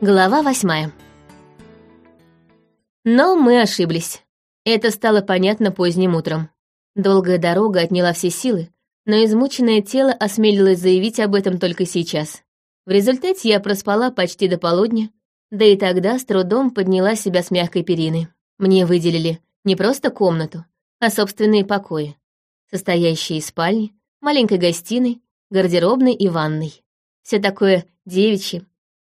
Глава восьмая. Но мы ошиблись. Это стало понятно поздним утром. Долгая дорога отняла все силы, но измученное тело осмелилось заявить об этом только сейчас. В результате я проспала почти до полудня, да и тогда с трудом подняла себя с мягкой перины. Мне выделили не просто комнату, а собственные покои, состоящие из спальни, маленькой гостиной, гардеробной и ванной. Все такое девичье,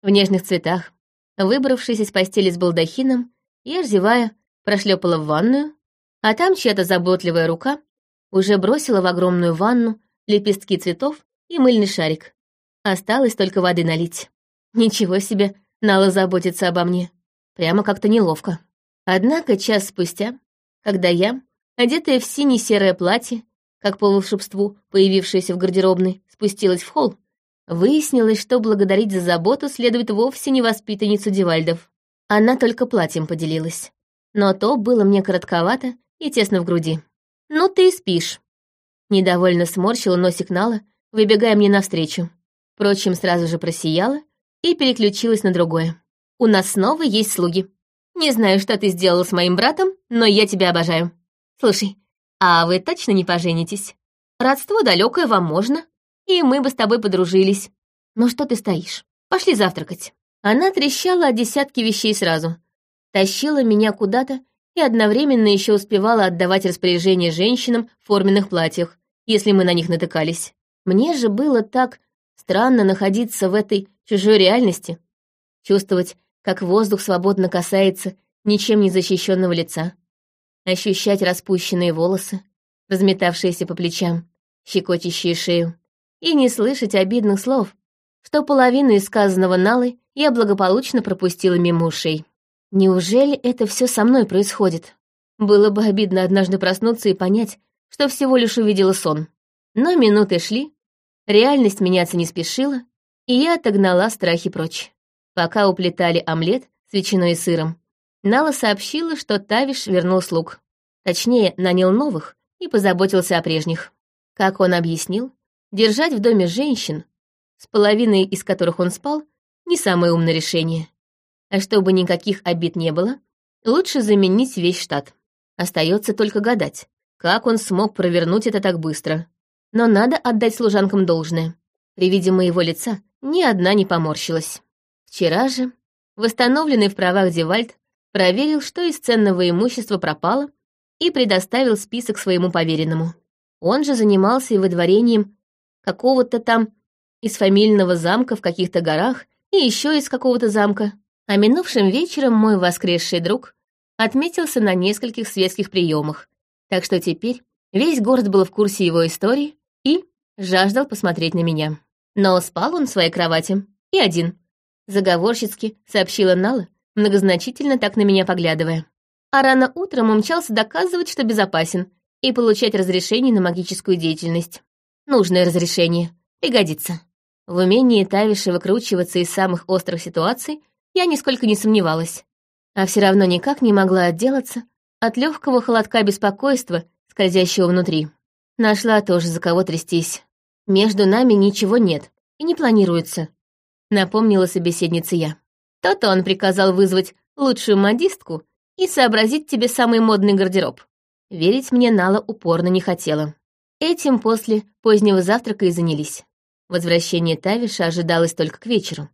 в нежных цветах. Выбравшись из постели с балдахином, я, зевая, прошлепала в ванную, а там чья-то заботливая рука уже бросила в огромную ванну лепестки цветов и мыльный шарик. Осталось только воды налить. Ничего себе, Нала заботится обо мне. Прямо как-то неловко. Однако час спустя, когда я, одетая в сине-серое платье, как по волшебству, появившееся в гардеробной, спустилась в холл, Выяснилось, что благодарить за заботу следует вовсе не воспитанницу Дивальдов. Она только платьем поделилась. Но то было мне коротковато и тесно в груди. «Ну ты и спишь». Недовольно сморщила носик Нала, выбегая мне навстречу. Впрочем, сразу же просияла и переключилась на другое. «У нас снова есть слуги. Не знаю, что ты сделала с моим братом, но я тебя обожаю. Слушай, а вы точно не поженитесь? Родство далекое вам можно, и мы бы с тобой подружились. Ну что ты стоишь? Пошли завтракать». Она трещала о десятке вещей сразу. Тащила меня куда-то и одновременно еще успевала отдавать распоряжения женщинам в форменных платьях, если мы на них натыкались. Мне же было так странно находиться в этой чужой реальности, чувствовать, как воздух свободно касается ничем не защищенного лица, ощущать распущенные волосы, разметавшиеся по плечам, щекочущие шею, и не слышать обидных слов, что половину из сказанного Налы я благополучно пропустила мимо ушей. Неужели это все со мной происходит? Было бы обидно однажды проснуться и понять, что всего лишь увидела сон. Но минуты шли, реальность меняться не спешила, и я отогнала страхи прочь. Пока уплетали омлет с ветчиной и сыром, Нала сообщила, что Тавиш вернул слуг. Точнее, нанял новых и позаботился о прежних. Как он объяснил, Держать в доме женщин, с половиной из которых он спал, не самое умное решение. А чтобы никаких обид не было, лучше заменить весь штат. Остается только гадать, как он смог провернуть это так быстро. Но надо отдать служанкам должное. При виде моего лица ни одна не поморщилась. Вчера же, восстановленный в правах Девальд, проверил, что из ценного имущества пропало, и предоставил список своему поверенному. Он же занимался и выдворением какого-то там из фамильного замка в каких-то горах и еще из какого-то замка. А минувшим вечером мой воскресший друг отметился на нескольких светских приемах, так что теперь весь город был в курсе его истории и жаждал посмотреть на меня. Но спал он в своей кровати, и один. Заговорщицки сообщила Нала, многозначительно так на меня поглядывая. А рано утром умчался доказывать, что безопасен, и получать разрешение на магическую деятельность. Нужное разрешение. Пригодится. В умении Тавиши выкручиваться из самых острых ситуаций я нисколько не сомневалась. А все равно никак не могла отделаться от легкого холодка беспокойства, скользящего внутри. Нашла тоже за кого трястись. Между нами ничего нет и не планируется, напомнила собеседница я. То-то он приказал вызвать лучшую модистку и сообразить тебе самый модный гардероб. Верить мне Нала упорно не хотела. Этим после позднего завтрака и занялись. Возвращение Тавиша ожидалось только к вечеру,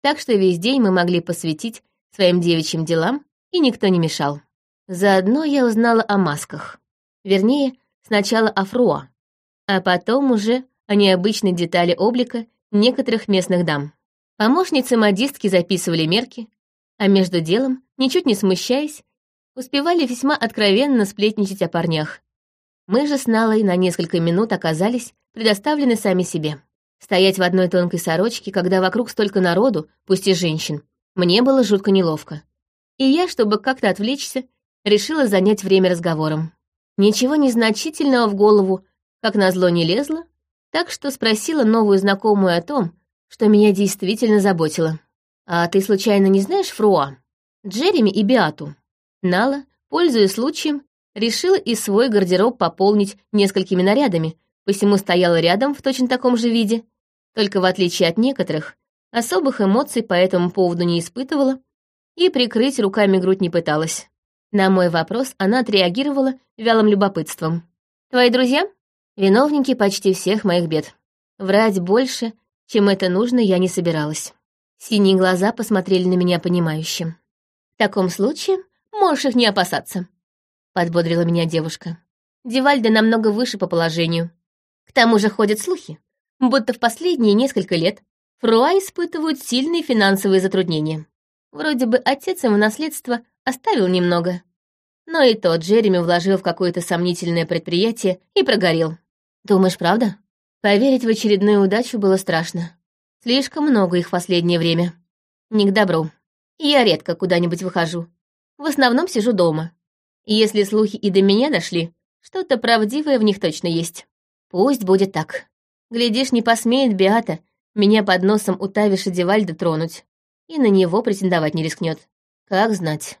так что весь день мы могли посвятить своим девичьим делам, и никто не мешал. Заодно я узнала о масках. Вернее, сначала о Фруа, а потом уже о необычной детали облика некоторых местных дам. Помощницы модистки записывали мерки, а между делом, ничуть не смущаясь, успевали весьма откровенно сплетничать о парнях, мы же с Налой на несколько минут оказались предоставлены сами себе. Стоять в одной тонкой сорочке, когда вокруг столько народу, пусть и женщин, мне было жутко неловко. И я, чтобы как-то отвлечься, решила занять время разговором. Ничего незначительного в голову, как назло, не лезло, так что спросила новую знакомую о том, что меня действительно заботило. «А ты случайно не знаешь Фруа? Джереми и Биату?» Нала, пользуясь случаем, решила и свой гардероб пополнить несколькими нарядами, посему стояла рядом в точно таком же виде, только в отличие от некоторых, особых эмоций по этому поводу не испытывала и прикрыть руками грудь не пыталась. На мой вопрос она отреагировала вялым любопытством. «Твои друзья?» «Виновники почти всех моих бед. Врать больше, чем это нужно, я не собиралась». Синие глаза посмотрели на меня понимающим. «В таком случае можешь их не опасаться», — подбодрила меня девушка. «Девальда намного выше по положению. К тому же ходят слухи, будто в последние несколько лет Фруа испытывают сильные финансовые затруднения. Вроде бы отец ему наследство оставил немного. Но и тот Джереми вложил в какое-то сомнительное предприятие и прогорел. Думаешь, правда? Поверить в очередную удачу было страшно. Слишком много их в последнее время. Не к добру. Я редко куда-нибудь выхожу. В основном сижу дома. Если слухи и до меня дошли, что-то правдивое в них точно есть. Пусть будет так. Глядишь, не посмеет Биата меня под носом у Тавиша Девальда тронуть и на него претендовать не рискнет. Как знать.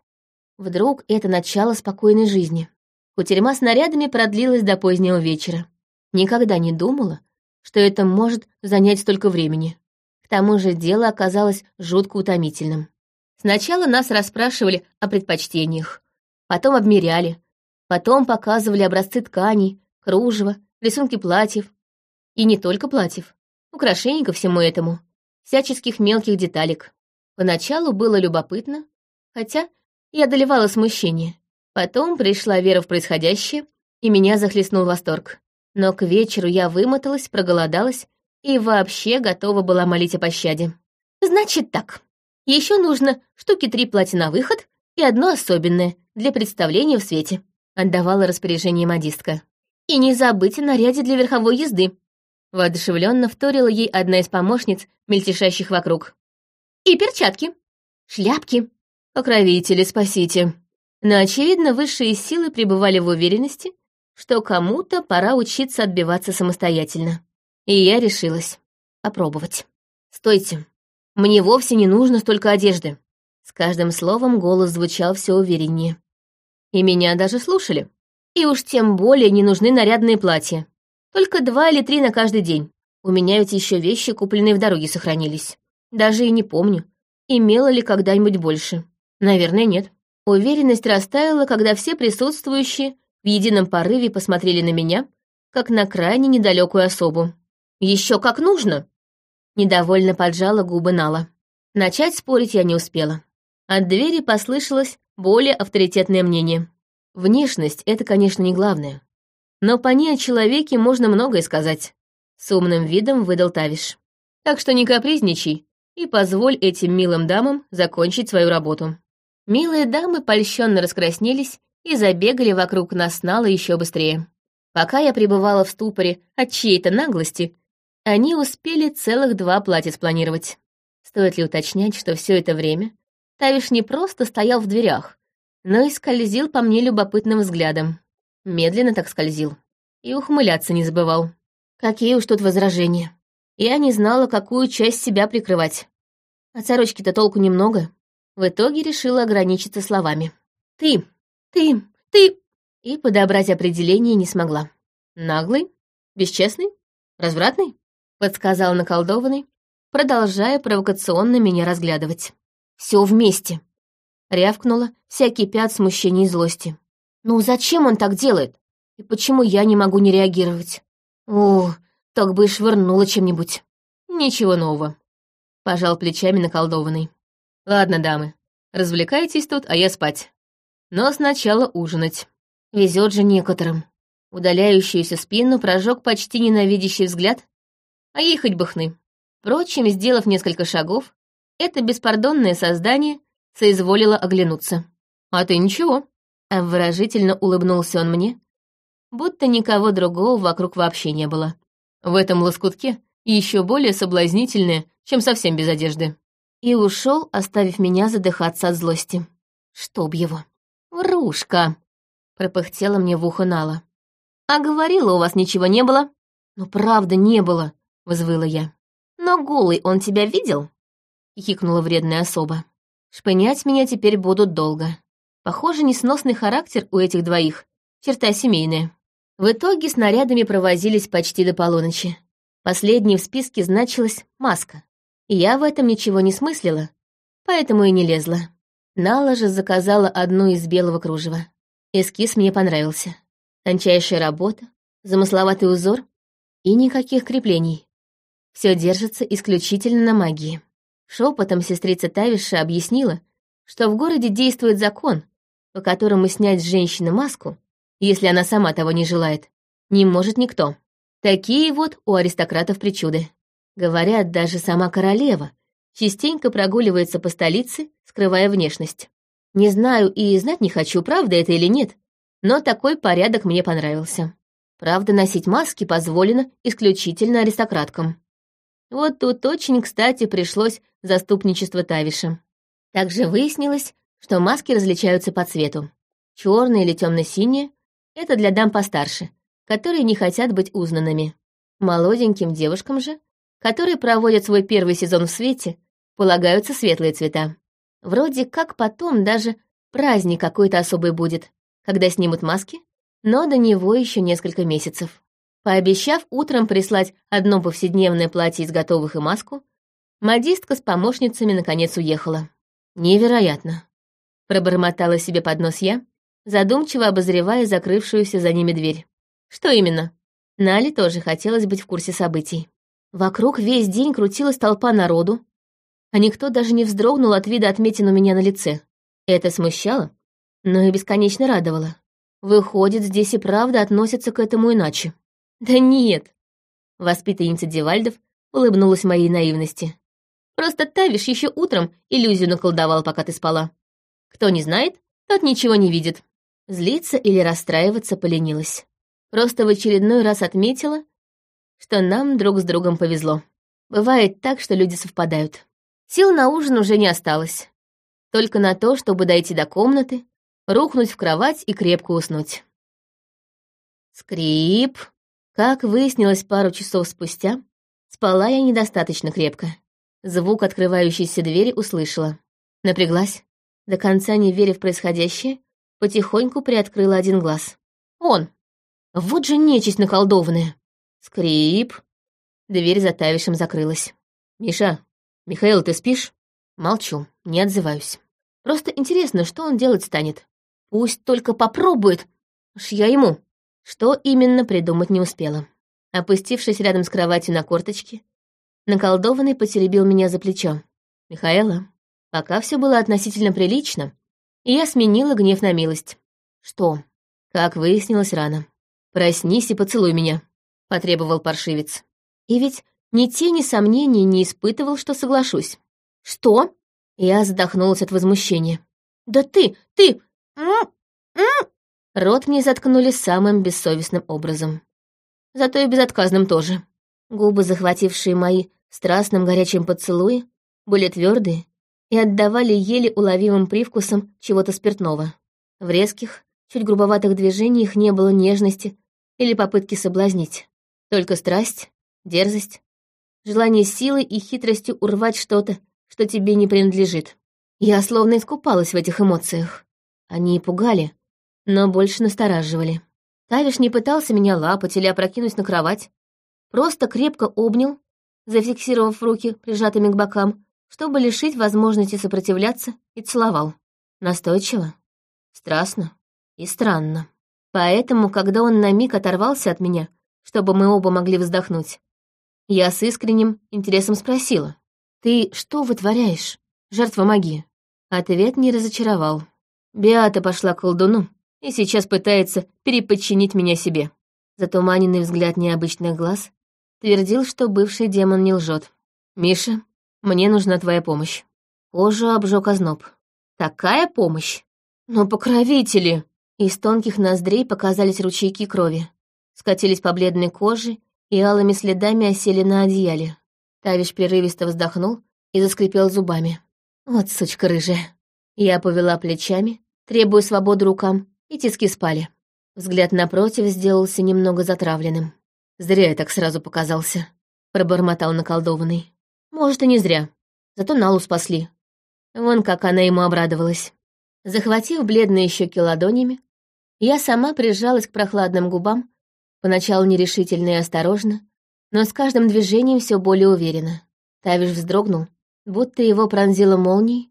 Вдруг это начало спокойной жизни. Кутерьма с нарядами продлилась до позднего вечера. Никогда не думала, что это может занять столько времени. К тому же дело оказалось жутко утомительным. Сначала нас расспрашивали о предпочтениях, потом обмеряли, потом показывали образцы тканей, кружева, рисунки платьев. И не только платьев, украшений ко всему этому, всяческих мелких деталек. Поначалу было любопытно, хотя и одолевало смущение. Потом пришла вера в происходящее, и меня захлестнул восторг. Но к вечеру я вымоталась, проголодалась и вообще готова была молить о пощаде. «Значит так. Еще нужно штуки три платья на выход и одно особенное для представления в свете», — отдавала распоряжение модистка. «И не забыть о наряде для верховой езды», — воодушевленно вторила ей одна из помощниц, мельтешащих вокруг. И перчатки. Шляпки. Покровители, спасите. Но, очевидно, высшие силы пребывали в уверенности, что кому-то пора учиться отбиваться самостоятельно. И я решилась попробовать. «Стойте, мне вовсе не нужно столько одежды». С каждым словом голос звучал все увереннее. И меня даже слушали. И уж тем более не нужны нарядные платья. Только два или три на каждый день. У меня ведь еще вещи, купленные в дороге, сохранились. Даже и не помню, имела ли когда-нибудь больше. Наверное, нет. Уверенность растаяла, когда все присутствующие в едином порыве посмотрели на меня, как на крайне недалекую особу. Еще как нужно!» Недовольно поджала губы Нала. Начать спорить я не успела. От двери послышалось более авторитетное мнение. Внешность — это, конечно, не главное. Но по ней о человеке можно многое сказать. С умным видом выдал Тавиш. Так что не капризничай и позволь этим милым дамам закончить свою работу». Милые дамы польщенно раскраснелись и забегали вокруг нас нала еще быстрее. Пока я пребывала в ступоре от чьей-то наглости, они успели целых два платья спланировать. Стоит ли уточнять, что все это время Тавиш не просто стоял в дверях, но и скользил по мне любопытным взглядом. Медленно так скользил. И ухмыляться не забывал. Какие уж тут возражения. Я не знала, какую часть себя прикрывать. От сорочки-то толку немного. В итоге решила ограничиться словами. «Ты, ты, ты...» И подобрать определение не смогла. «Наглый? Бесчестный? Развратный?» Подсказал наколдованный, продолжая провокационно меня разглядывать. «Все вместе!» Рявкнула, вся кипя от смущения и злости. «Ну зачем он так делает? И почему я не могу не реагировать? О, так бы и швырнула чем-нибудь. Ничего нового. Пожал плечами наколдованный. Ладно, дамы, развлекайтесь тут, а я спать. Но сначала ужинать. Везет же некоторым. Удаляющуюся спину прожег почти ненавидящий взгляд, а ей хоть бы хны. Впрочем, сделав несколько шагов, это беспардонное создание соизволило оглянуться. «А ты ничего», — выражительно улыбнулся он мне, будто никого другого вокруг вообще не было в этом лоскутке еще более соблазнительное, чем совсем без одежды. И ушел, оставив меня задыхаться от злости. Чтоб его. «Врушка!» — пропыхтела мне в ухо Нала. «А говорила, у вас ничего не было?» «Ну, правда, не было», — взвыла я. «Но голый он тебя видел?» — хикнула вредная особа. «Шпынять меня теперь будут долго. Похоже, несносный характер у этих двоих, черта семейная». В итоге снарядами провозились почти до полуночи. Последней в списке значилась маска. Я в этом ничего не смыслила, поэтому и не лезла. Нала же заказала одну из белого кружева. Эскиз мне понравился. Тончайшая работа, замысловатый узор и никаких креплений. Все держится исключительно на магии. Шепотом сестрица Тавиша объяснила, что в городе действует закон, по которому снять с женщины маску, если она сама того не желает, не может никто. Такие вот у аристократов причуды. Говорят, даже сама королева частенько прогуливается по столице, скрывая внешность. Не знаю и знать не хочу, правда это или нет, но такой порядок мне понравился. Правда, носить маски позволено исключительно аристократкам. Вот тут очень кстати пришлось заступничество Тавиша. Также выяснилось, что маски различаются по цвету. Черные или темно-синие — это для дам постарше, которые не хотят быть узнанными. Молоденьким девушкам же, которые проводят свой первый сезон в свете, полагаются светлые цвета. Вроде как потом даже праздник какой-то особый будет, когда снимут маски, но до него еще несколько месяцев. Пообещав утром прислать одно повседневное платье из готовых и маску, модистка с помощницами наконец уехала. Невероятно. Пробормотала себе под нос я, задумчиво обозревая закрывшуюся за ними дверь. Что именно? Нали тоже хотелось быть в курсе событий. Вокруг весь день крутилась толпа народу, а никто даже не вздрогнул от вида отметин у меня на лице. Это смущало, но и бесконечно радовало. Выходит, здесь и правда относятся к этому иначе. «Да нет!» Воспитанница Дивальдов улыбнулась моей наивности. «Просто Тавиш еще утром иллюзию наколдовал, пока ты спала. Кто не знает, тот ничего не видит». Злиться или расстраиваться поленилась. Просто в очередной раз отметила, что нам друг с другом повезло. Бывает так, что люди совпадают. Сил на ужин уже не осталось. Только на то, чтобы дойти до комнаты, рухнуть в кровать и крепко уснуть. Скрип. Как выяснилось пару часов спустя, спала я недостаточно крепко. Звук открывающейся двери услышала. Напряглась. До конца не веря в происходящее, потихоньку приоткрыла один глаз. Он! Вот же нечисть наколдованная! Скрип. Дверь за Тавишем закрылась. «Миша, Михаил, ты спишь?» Молчу, не отзываюсь. Просто интересно, что он делать станет. Пусть только попробует. Уж я ему. Что именно придумать не успела. Опустившись рядом с кроватью на корточки, наколдованный потеребил меня за плечо. «Михаэла, пока все было относительно прилично, и я сменила гнев на милость. Что? Как выяснилось рано. Проснись и поцелуй меня», — потребовал паршивец. И ведь ни тени сомнений не испытывал, что соглашусь. «Что?» Я задохнулась от возмущения. «Да ты, ты! Рот мне заткнули самым бессовестным образом. Зато и безотказным тоже. Губы, захватившие мои страстным горячим поцелуи, были твердые и отдавали еле уловимым привкусом чего-то спиртного. В резких, чуть грубоватых движениях не было нежности или попытки соблазнить. Только страсть, дерзость, желание силой и хитростью урвать что-то, что тебе не принадлежит. Я словно искупалась в этих эмоциях. Они пугали, но больше настораживали. Тавиш не пытался меня лапать или опрокинуть на кровать, просто крепко обнял, зафиксировав руки прижатыми к бокам, чтобы лишить возможности сопротивляться, и целовал. Настойчиво, страстно и странно. Поэтому, когда он на миг оторвался от меня, чтобы мы оба могли вздохнуть, я с искренним интересом спросила, «Ты что вытворяешь, жертва магии?» Ответ не разочаровал. Беата пошла к колдуну и сейчас пытается переподчинить меня себе. Затуманенный взгляд необычных глаз твердил, что бывший демон не лжет. «Миша, мне нужна твоя помощь». Кожу обжег озноб. «Такая помощь? Но покровители!» Из тонких ноздрей показались ручейки крови. Скатились по бледной коже и алыми следами осели на одеяле. Тавиш прерывисто вздохнул и заскрипел зубами. «Вот сучка рыжая». Я повела плечами, требуя свободы рукам, и тиски спали. Взгляд напротив сделался немного затравленным. «Зря я так сразу показался», — пробормотал наколдованный. «Может, и не зря. Зато Налу спасли». Вон как она ему обрадовалась. Захватив бледные щеки ладонями, я сама прижалась к прохладным губам, поначалу нерешительно и осторожно, но с каждым движением все более уверенно. Тавиш вздрогнул, будто его пронзила молнией,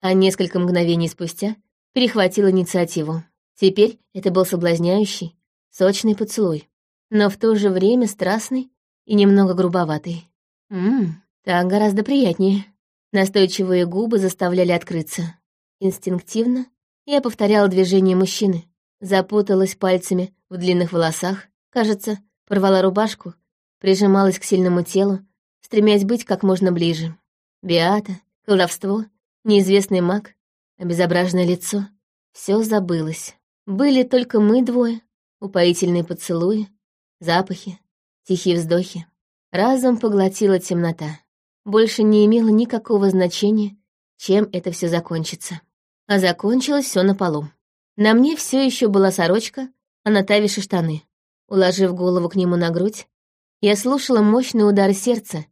а несколько мгновений спустя перехватил инициативу. Теперь это был соблазняющий, сочный поцелуй, но в то же время страстный и немного грубоватый. Ммм, так гораздо приятнее. Настойчивые губы заставляли открыться. Инстинктивно я повторяла движение мужчины, запуталась пальцами в длинных волосах, кажется, порвала рубашку, прижималась к сильному телу, стремясь быть как можно ближе. Биата, колдовство, неизвестный маг, обезображенное лицо — все забылось. Были только мы двое, упоительные поцелуи, запахи, тихие вздохи. Разом поглотила темнота. Больше не имело никакого значения, чем это все закончится. А закончилось все на полу. На мне все еще была сорочка, а на Тавише штаны. Уложив голову к нему на грудь, я слушала мощный удар сердца,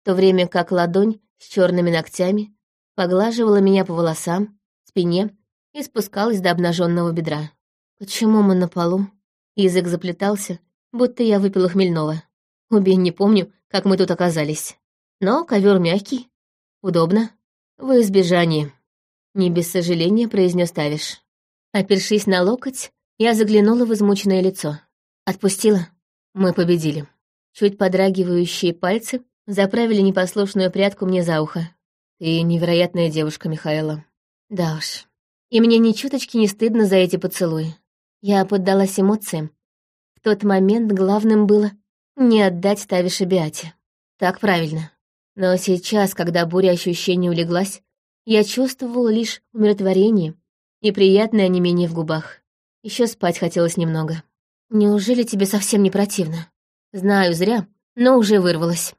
в то время как ладонь с черными ногтями поглаживала меня по волосам, спине и спускалась до обнаженного бедра. Почему мы на полу? Язык заплетался, будто я выпила хмельного. Убей, не помню, как мы тут оказались. Но ковер мягкий, удобно. В избежание. Не без сожаления произнес Тавиш. Опершись на локоть, я заглянула в измученное лицо. Отпустила. Мы победили. Чуть подрагивающие пальцы заправили непослушную прядку мне за ухо. Ты невероятная девушка, Михаила. Да уж. И мне ни чуточки не стыдно за эти поцелуи. Я поддалась эмоциям. В тот момент главным было не отдать Тавише Биате. Так правильно. Но сейчас, когда буря ощущений улеглась, я чувствовала лишь умиротворение и приятное онемение в губах. Еще спать хотелось немного. Неужели тебе совсем не противно? Знаю, зря, но уже вырвалась.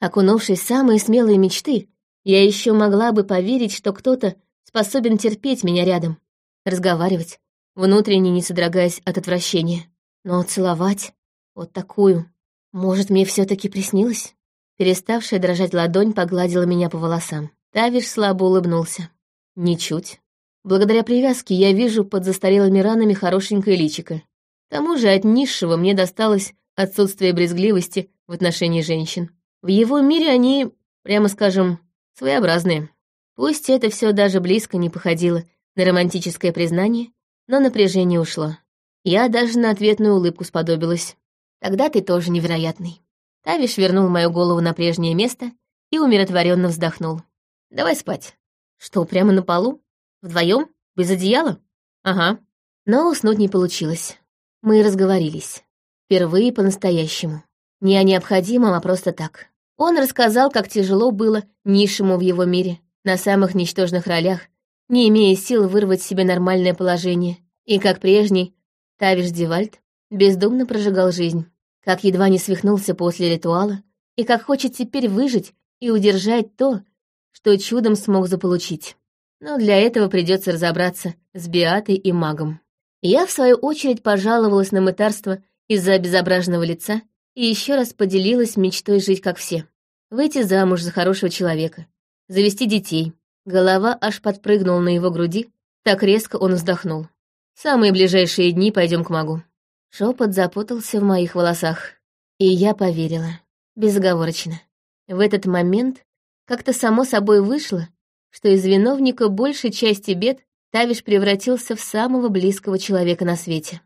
Окунувшись в самые смелые мечты, я еще могла бы поверить, что кто-то способен терпеть меня рядом, разговаривать, внутренне не содрогаясь от отвращения. Но целовать вот такую может, мне все таки приснилось? Переставшая дрожать ладонь погладила меня по волосам. Тавиш слабо улыбнулся. Ничуть. Благодаря привязке я вижу под застарелыми ранами хорошенькое личико. К тому же от низшего мне досталось отсутствие брезгливости в отношении женщин. В его мире они, прямо скажем, своеобразные. Пусть это все даже близко не походило на романтическое признание, но напряжение ушло. Я даже на ответную улыбку сподобилась. Тогда ты тоже невероятный. Тавиш вернул мою голову на прежнее место и умиротворенно вздохнул. Давай спать. Что, прямо на полу? Вдвоем? Без одеяла? Ага. Но уснуть не получилось. Мы разговорились. Впервые по-настоящему. Не о необходимом, а просто так. Он рассказал, как тяжело было низшему в его мире, на самых ничтожных ролях, не имея сил вырвать себе нормальное положение, и как прежний Тавиш Дивальд бездумно прожигал жизнь как едва не свихнулся после ритуала, и как хочет теперь выжить и удержать то, что чудом смог заполучить. Но для этого придется разобраться с Биатой и магом. Я, в свою очередь, пожаловалась на мытарство из-за обезображенного лица и еще раз поделилась мечтой жить как все. Выйти замуж за хорошего человека, завести детей. Голова аж подпрыгнула на его груди, так резко он вздохнул. самые ближайшие дни пойдем к магу. Шепот запутался в моих волосах. И я поверила. Безоговорочно. В этот момент как-то само собой вышло, что из виновника большей части бед Тавиш превратился в самого близкого человека на свете.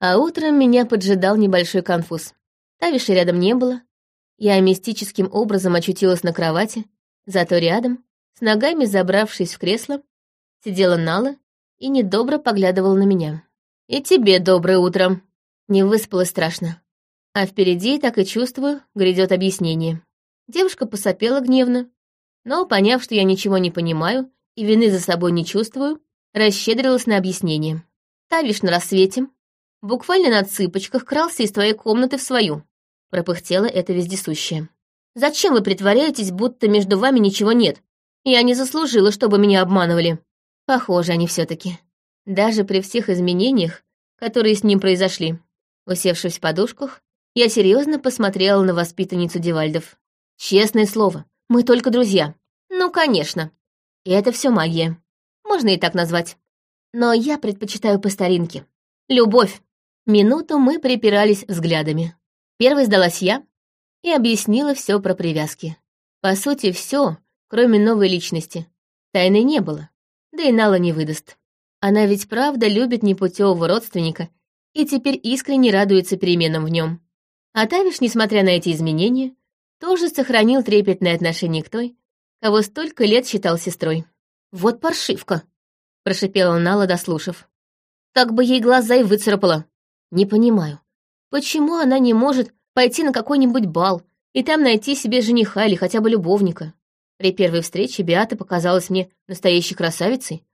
А утром меня поджидал небольшой конфуз. Тавиша рядом не было. Я мистическим образом очутилась на кровати, зато рядом, с ногами забравшись в кресло, сидела Нала и недобро поглядывала на меня. «И тебе доброе утро!» Не выспалась страшно. А впереди, так и чувствую, грядет объяснение. Девушка посопела гневно, но, поняв, что я ничего не понимаю и вины за собой не чувствую, расщедрилась на объяснение. Тавиш на рассвете, буквально на цыпочках крался из твоей комнаты в свою. Пропыхтела это вездесущее. «Зачем вы притворяетесь, будто между вами ничего нет? Я не заслужила, чтобы меня обманывали». Похоже они все таки даже при всех изменениях, которые с ним произошли. Усевшись в подушках, я серьезно посмотрела на воспитанницу Дивальдов. Честное слово, мы только друзья. Ну, конечно. И это все магия. Можно и так назвать. Но я предпочитаю по старинке. Любовь. Минуту мы припирались взглядами. Первой сдалась я, и объяснила все про привязки. По сути, все, кроме новой личности. Тайны не было, да и Нала не выдаст. Она ведь правда любит непутевого родственника и теперь искренне радуется переменам в нем. А Тавиш, несмотря на эти изменения, тоже сохранил трепетное отношение к той, кого столько лет считал сестрой. «Вот паршивка!» — прошипела Нала, дослушав. «Так бы ей глаза и выцарапала. Не понимаю, почему она не может пойти на какой-нибудь бал и там найти себе жениха или хотя бы любовника? При первой встрече Биата показалась мне настоящей красавицей,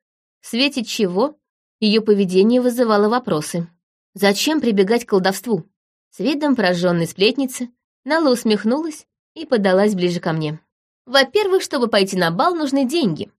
в свете чего ее поведение вызывало вопросы. Зачем прибегать к колдовству? С видом пораженной сплетницы Нала усмехнулась и подалась ближе ко мне. Во-первых, чтобы пойти на бал, нужны деньги.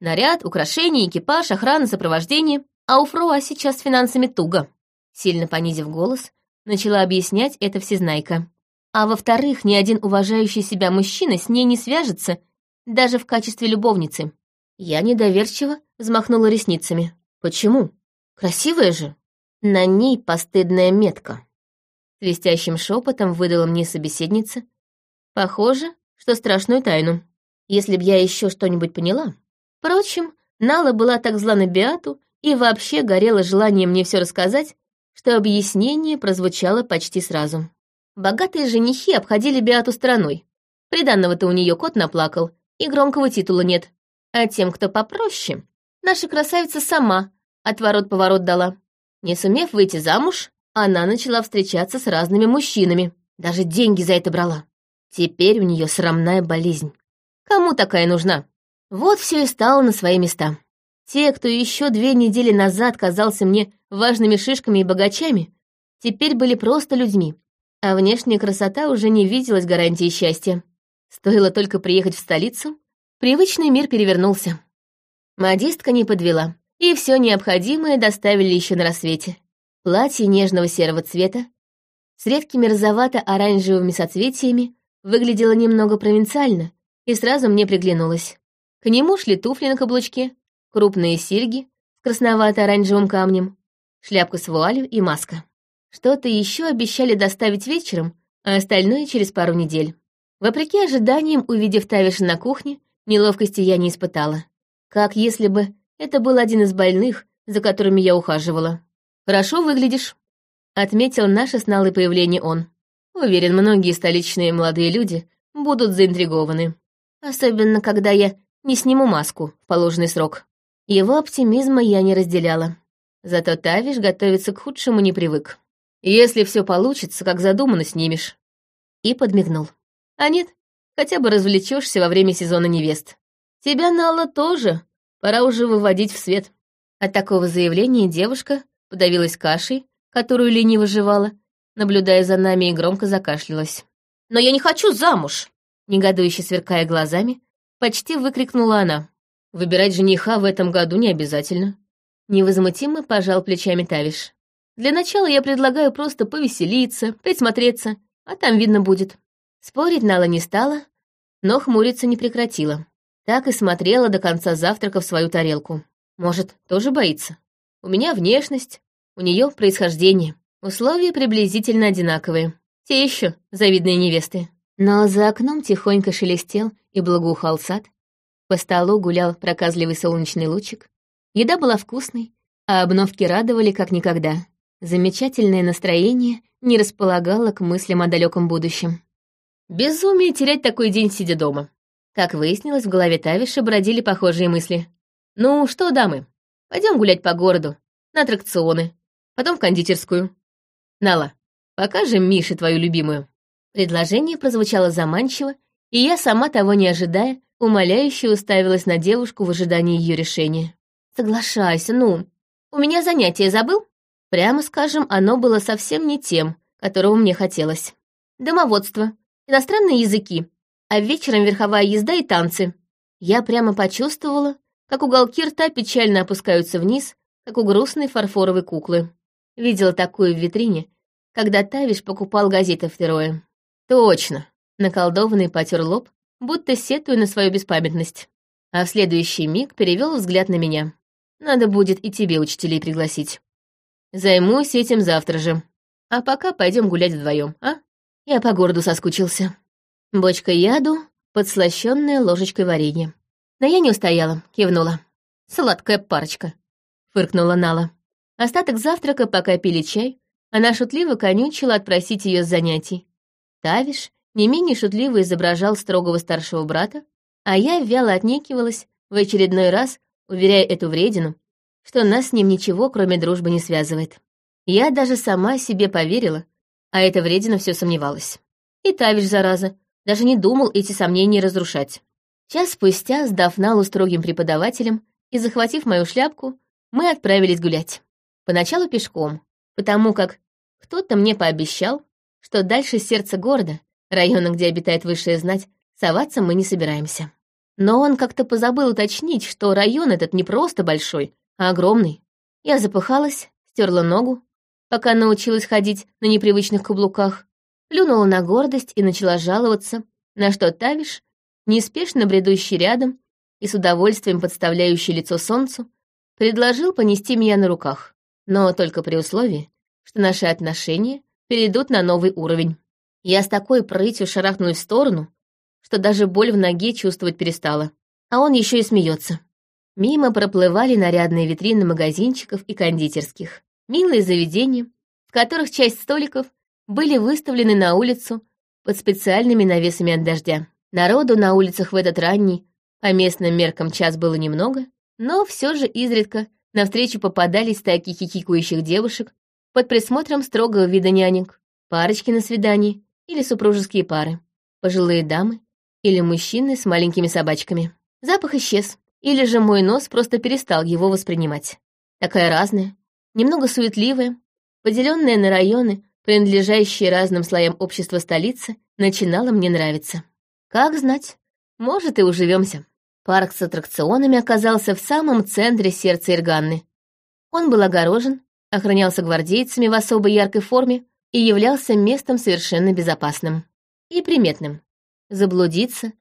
Наряд, украшения, экипаж, охрана, сопровождение. А у Фруа сейчас с финансами туго. Сильно понизив голос, начала объяснять это всезнайка. А во-вторых, ни один уважающий себя мужчина с ней не свяжется, даже в качестве любовницы. Я недоверчиво взмахнула ресницами. Почему? Красивая же. На ней постыдная метка. Свистящим шепотом выдала мне собеседница. Похоже, что страшную тайну. Если б я еще что-нибудь поняла. Впрочем, Нала была так зла на Биату и вообще горела желанием мне все рассказать, что объяснение прозвучало почти сразу. Богатые женихи обходили Биату стороной. Приданного-то у нее кот наплакал, и громкого титула нет. А тем, кто попроще, наша красавица сама отворот-поворот дала. Не сумев выйти замуж, она начала встречаться с разными мужчинами, даже деньги за это брала. Теперь у нее срамная болезнь. Кому такая нужна? Вот все и стало на свои места. Те, кто еще две недели назад казался мне важными шишками и богачами, теперь были просто людьми, а внешняя красота уже не виделась гарантией счастья. Стоило только приехать в столицу, привычный мир перевернулся. Модистка не подвела, и все необходимое доставили еще на рассвете. Платье нежного серого цвета, с редкими розовато-оранжевыми соцветиями, выглядело немного провинциально и сразу мне приглянулось. К нему шли туфли на каблучке, крупные серьги с красновато-оранжевым камнем, шляпка с вуалью и маска. Что-то еще обещали доставить вечером, а остальное через пару недель. Вопреки ожиданиям, увидев Тавиша на кухне, неловкости я не испытала. Как если бы это был один из больных, за которыми я ухаживала. «Хорошо выглядишь», — отметил наше с появление он. Уверен, многие столичные молодые люди будут заинтригованы. Особенно, когда я не сниму маску в положенный срок. Его оптимизма я не разделяла. Зато Тавиш готовиться к худшему не привык. Если все получится, как задумано, снимешь. И подмигнул. А нет, хотя бы развлечешься во время сезона невест. Тебя, Нала, тоже. Пора уже выводить в свет. От такого заявления девушка подавилась кашей, которую лениво жевала, наблюдая за нами и громко закашлялась. «Но я не хочу замуж!» Негодующе сверкая глазами, почти выкрикнула она. «Выбирать жениха в этом году не обязательно». Невозмутимо пожал плечами Тавиш. «Для начала я предлагаю просто повеселиться, присмотреться, а там видно будет». Спорить Нала не стала, но хмуриться не прекратила. Так и смотрела до конца завтрака в свою тарелку. Может, тоже боится? У меня внешность, у нее происхождение. Условия приблизительно одинаковые. Те еще завидные невесты. Но за окном тихонько шелестел и благоухал сад. По столу гулял проказливый солнечный лучик. Еда была вкусной, а обновки радовали как никогда. Замечательное настроение не располагало к мыслям о далеком будущем. Безумие терять такой день, сидя дома. Как выяснилось, в голове Тавиша бродили похожие мысли. «Ну что, дамы, пойдем гулять по городу, на аттракционы, потом в кондитерскую. Нала, покажем Мише твою любимую». Предложение прозвучало заманчиво, и я, сама того не ожидая, умоляюще уставилась на девушку в ожидании ее решения. «Соглашайся, ну. У меня занятие забыл?» Прямо скажем, оно было совсем не тем, которого мне хотелось. Домоводство, иностранные языки, а вечером верховая езда и танцы. Я прямо почувствовала, как уголки рта печально опускаются вниз, как у грустной фарфоровой куклы. Видела такую в витрине, когда Тавиш покупал газеты в Тероe. Точно. Наколдованный потер лоб, будто сетуя на свою беспамятность. А в следующий миг перевел взгляд на меня. Надо будет и тебе учителей пригласить. Займусь этим завтра же. А пока пойдем гулять вдвоем, а? Я по городу соскучился. Бочка яду, подслащённая ложечкой варенья. Но я не устояла, кивнула. Сладкая парочка, фыркнула Нала. Остаток завтрака, пока пили чай, она шутливо конючила отпросить ее с занятий. Тавиш не менее шутливо изображал строгого старшего брата, а я вяло отнекивалась, в очередной раз уверяя эту вредину, что нас с ним ничего, кроме дружбы, не связывает. Я даже сама себе поверила, а эта вредина все сомневалась. И Тавиш, зараза, даже не думал эти сомнения разрушать. Час спустя, сдав Налу строгим преподавателем и захватив мою шляпку, мы отправились гулять. Поначалу пешком, потому как кто-то мне пообещал, что дальше сердца города, района, где обитает высшая знать, соваться мы не собираемся. Но он как-то позабыл уточнить, что район этот не просто большой, а огромный. Я запыхалась, стерла ногу, пока научилась ходить на непривычных каблуках, плюнула на гордость и начала жаловаться, на что Тавиш, неспешно бредущий рядом и с удовольствием подставляющий лицо солнцу, предложил понести меня на руках, но только при условии, что наши отношения перейдут на новый уровень. Я с такой прытью шарахнулась в сторону, что даже боль в ноге чувствовать перестала. А он еще и смеется. Мимо проплывали нарядные витрины магазинчиков и кондитерских. Милые заведения, в которых часть столиков были выставлены на улицу под специальными навесами от дождя. Народу на улицах в этот ранний, по местным меркам час было немного, но все же изредка навстречу попадались стайки хихикующих девушек под присмотром строгого вида нянек, парочки на свидании или супружеские пары, пожилые дамы или мужчины с маленькими собачками. Запах исчез, или же мой нос просто перестал его воспринимать. Такая разная, немного суетливая, поделенная на районы, принадлежащие разным слоям общества столицы, начинала мне нравиться. Как знать, может, и уживемся. Парк с аттракционами оказался в самом центре сердца Ирганны. Он был огорожен, охранялся гвардейцами в особо яркой форме и являлся местом совершенно безопасным и приметным. Заблудиться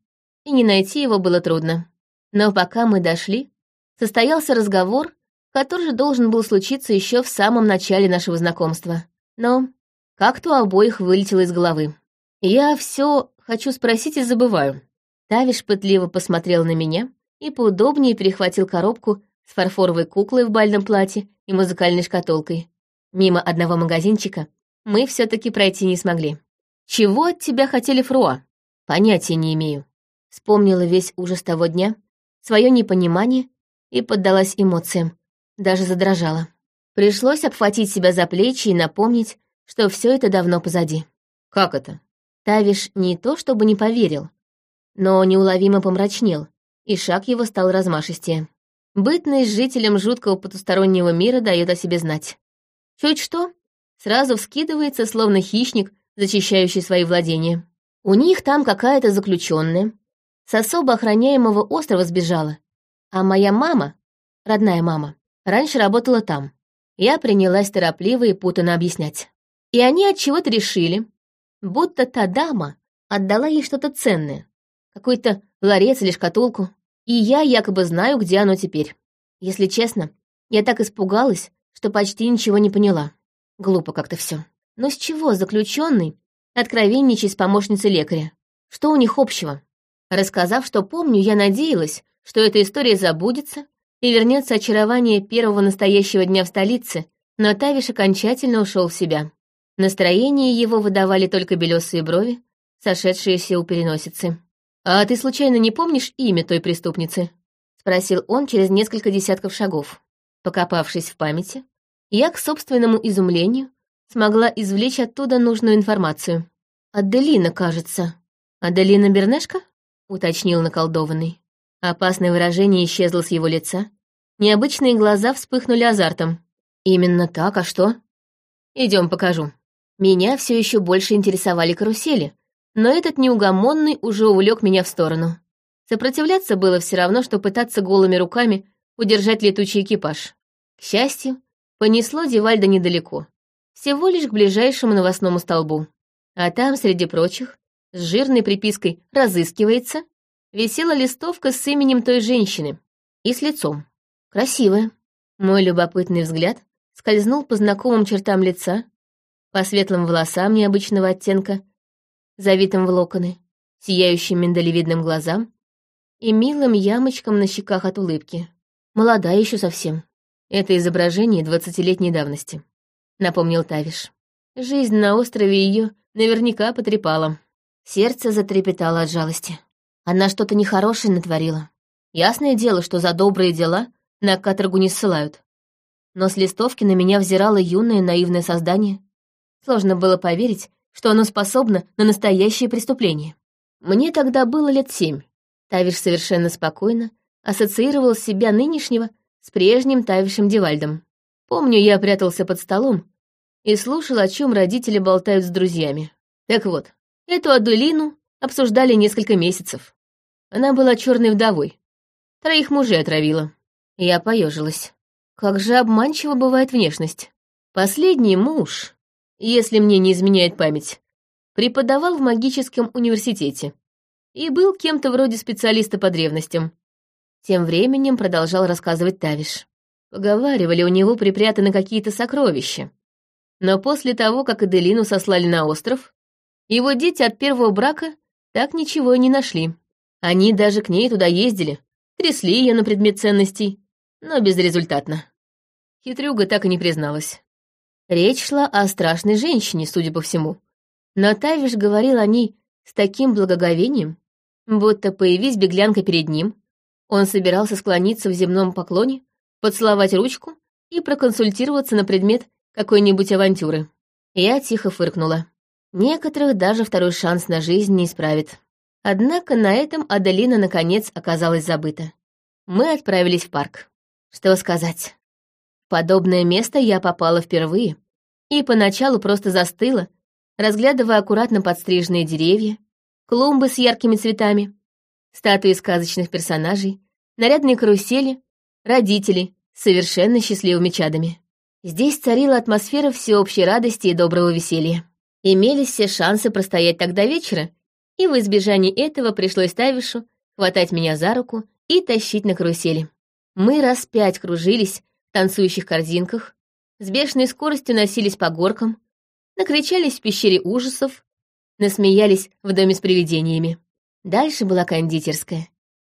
и не найти его было трудно. Но пока мы дошли, состоялся разговор, который же должен был случиться еще в самом начале нашего знакомства. Но как-то обоих вылетело из головы. Я все хочу спросить и забываю. Тавиш пытливо посмотрел на меня и поудобнее перехватил коробку с фарфоровой куклой в бальном платье и музыкальной шкатулкой. Мимо одного магазинчика мы все таки пройти не смогли. «Чего от тебя хотели Фруа?» «Понятия не имею». Вспомнила весь ужас того дня, свое непонимание и поддалась эмоциям, даже задрожала. Пришлось обхватить себя за плечи и напомнить, что все это давно позади. «Как это?» Тавиш не то чтобы не поверил, но неуловимо помрачнел, и шаг его стал размашистее. Бытность жителям жуткого потустороннего мира дает о себе знать. Чуть что, сразу вскидывается, словно хищник, зачищающий свои владения. У них там какая-то заключенная, с особо охраняемого острова сбежала. А моя мама, родная мама, раньше работала там. Я принялась торопливо и путанно объяснять. И они от чего-то решили, будто та дама отдала ей что-то ценное, какой-то ларец или шкатулку, и я якобы знаю, где оно теперь. Если честно, я так испугалась, что почти ничего не поняла. Глупо как-то все. Но с чего заключенный откровенничать с помощницей лекаря? Что у них общего? Рассказав, что помню, я надеялась, что эта история забудется и вернется очарование первого настоящего дня в столице, но Тавиш окончательно ушел в себя. Настроение его выдавали только белесые брови, сошедшиеся у переносицы. «А ты случайно не помнишь имя той преступницы?» — спросил он через несколько десятков шагов. Покопавшись в памяти, я, к собственному изумлению, смогла извлечь оттуда нужную информацию. «Аделина, кажется». «Аделина Бернешка?» уточнил наколдованный. Опасное выражение исчезло с его лица. Необычные глаза вспыхнули азартом. Именно так, а что? Идем покажу. Меня все еще больше интересовали карусели, но этот неугомонный уже увлек меня в сторону. Сопротивляться было все равно, что пытаться голыми руками удержать летучий экипаж. К счастью, понесло Дивальда недалеко, всего лишь к ближайшему новостному столбу. А там, среди прочих, с жирной припиской «Разыскивается» висела листовка с именем той женщины и с лицом. Красивая. Мой любопытный взгляд скользнул по знакомым чертам лица, по светлым волосам необычного оттенка завитым в локоны, сияющим миндалевидным глазам и милым ямочкам на щеках от улыбки. Молодая еще совсем. Это изображение двадцатилетней давности, напомнил Тавиш. Жизнь на острове ее наверняка потрепала. Сердце затрепетало от жалости. Она что-то нехорошее натворила. Ясное дело, что за добрые дела на каторгу не ссылают. Но с листовки на меня взирало юное наивное создание. Сложно было поверить, что оно способно на настоящее преступление. Мне тогда было лет семь. Тавиш совершенно спокойно ассоциировал себя нынешнего с прежним Тавишем Девальдом. Помню, я прятался под столом и слушал, о чем родители болтают с друзьями. Так вот, эту Аделину обсуждали несколько месяцев. Она была черной вдовой. Троих мужей отравила. Я поежилась. Как же обманчива бывает внешность. Последний муж, если мне не изменяет память, преподавал в магическом университете и был кем-то вроде специалиста по древностям. Тем временем продолжал рассказывать Тавиш. Поговаривали, у него припрятаны какие-то сокровища. Но после того, как Аделину сослали на остров, его дети от первого брака так ничего и не нашли. Они даже к ней туда ездили, трясли ее на предмет ценностей, но безрезультатно. Хитрюга так и не призналась. Речь шла о страшной женщине, судя по всему. Но Тавиш говорил о ней с таким благоговением, будто появись беглянка перед ним, он собирался склониться в земном поклоне, поцеловать ручку и проконсультироваться на предмет какой-нибудь авантюры. Я тихо фыркнула. Некоторых даже второй шанс на жизнь не исправит. Однако на этом Адалина наконец оказалась забыта. Мы отправились в парк. Что сказать? В подобное место я попала впервые и поначалу просто застыла, разглядывая аккуратно подстриженные деревья, клумбы с яркими цветами, статуи сказочных персонажей, нарядные карусели, родители совершенно счастливыми чадами. Здесь царила атмосфера всеобщей радости и доброго веселья. Имелись все шансы простоять до вечера, и в избежании этого пришлось Тавишу хватать меня за руку и тащить на карусели. Мы раз пять кружились в танцующих корзинках, с бешеной скоростью носились по горкам, накричались в пещере ужасов, насмеялись в доме с привидениями. Дальше была кондитерская.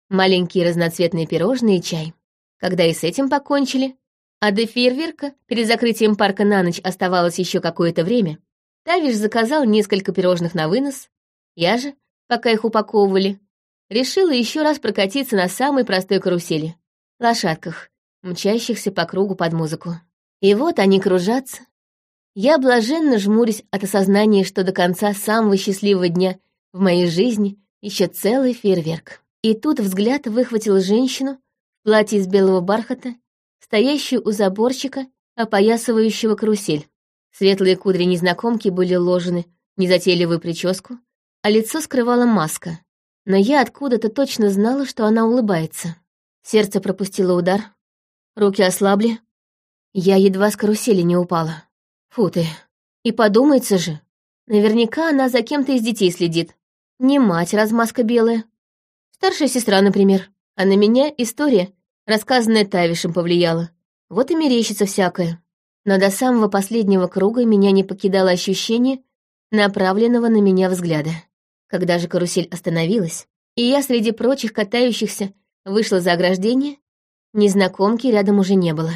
Маленькие разноцветные пирожные и чай. Когда и с этим покончили, а до фейерверка перед закрытием парка на ночь оставалось еще какое-то время, Тавиш заказал несколько пирожных на вынос. Я же, пока их упаковывали, решила еще раз прокатиться на самой простой карусели — лошадках, мчащихся по кругу под музыку. И вот они кружатся. Я блаженно жмурюсь от осознания, что до конца самого счастливого дня в моей жизни еще целый фейерверк. И тут взгляд выхватил женщину платье из белого бархата, стоящую у заборчика, опоясывающего карусель. Светлые кудри незнакомки были ложены в незатейливую прическу, а лицо скрывала маска. Но я откуда-то точно знала, что она улыбается. Сердце пропустило удар, руки ослабли. Я едва с карусели не упала. Фу ты. И подумается же. Наверняка она за кем-то из детей следит. Не мать, размазка белая. Старшая сестра, например. А на меня история, рассказанная Тавишем, повлияла. Вот и мерещится всякое. Но до самого последнего круга меня не покидало ощущение направленного на меня взгляда. Когда же карусель остановилась, и я среди прочих катающихся вышла за ограждение, незнакомки рядом уже не было.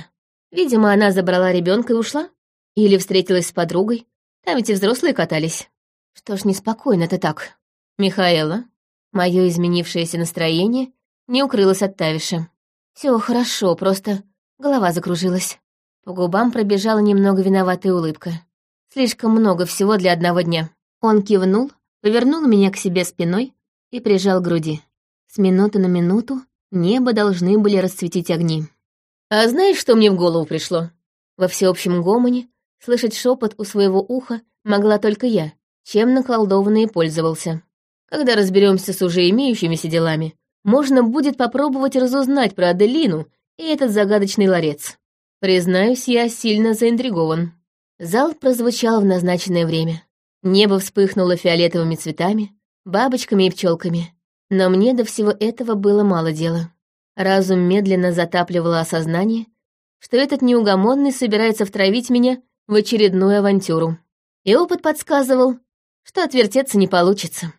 Видимо, она забрала ребенка и ушла. Или встретилась с подругой. Там ведь взрослые катались. Что ж, неспокойно-то так. «Михаэла?» Мое изменившееся настроение не укрылось от Тавиша. Все хорошо, просто голова закружилась. По губам пробежала немного виноватая улыбка. Слишком много всего для одного дня. Он кивнул, повернул меня к себе спиной и прижал к груди. С минуты на минуту небо должны были расцветить огни. «А знаешь, что мне в голову пришло?» Во всеобщем гомоне слышать шепот у своего уха могла только я, чем наколдованный пользовался. Когда разберемся с уже имеющимися делами, можно будет попробовать разузнать про Аделину и этот загадочный ларец. Признаюсь, я сильно заинтригован. Зал прозвучал в назначенное время. Небо вспыхнуло фиолетовыми цветами, бабочками и пчелками. Но мне до всего этого было мало дела. Разум медленно затапливало осознание, что этот неугомонный собирается втравить меня в очередную авантюру. И опыт подсказывал, что отвертеться не получится.